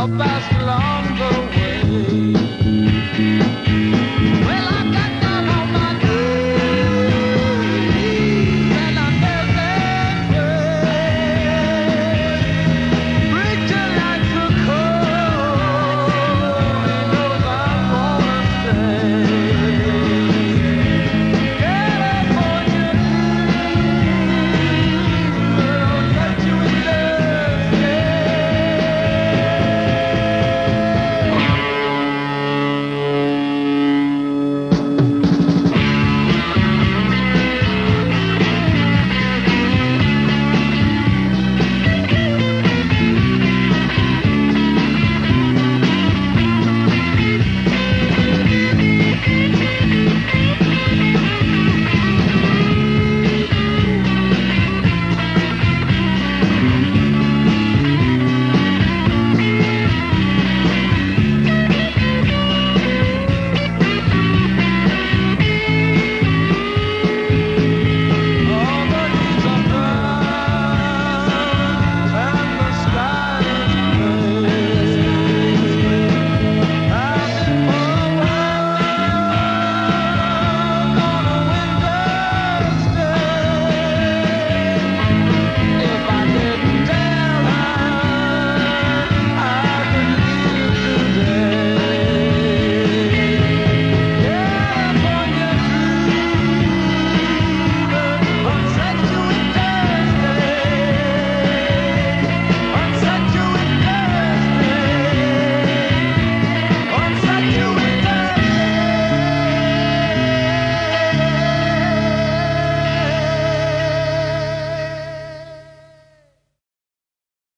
up past along the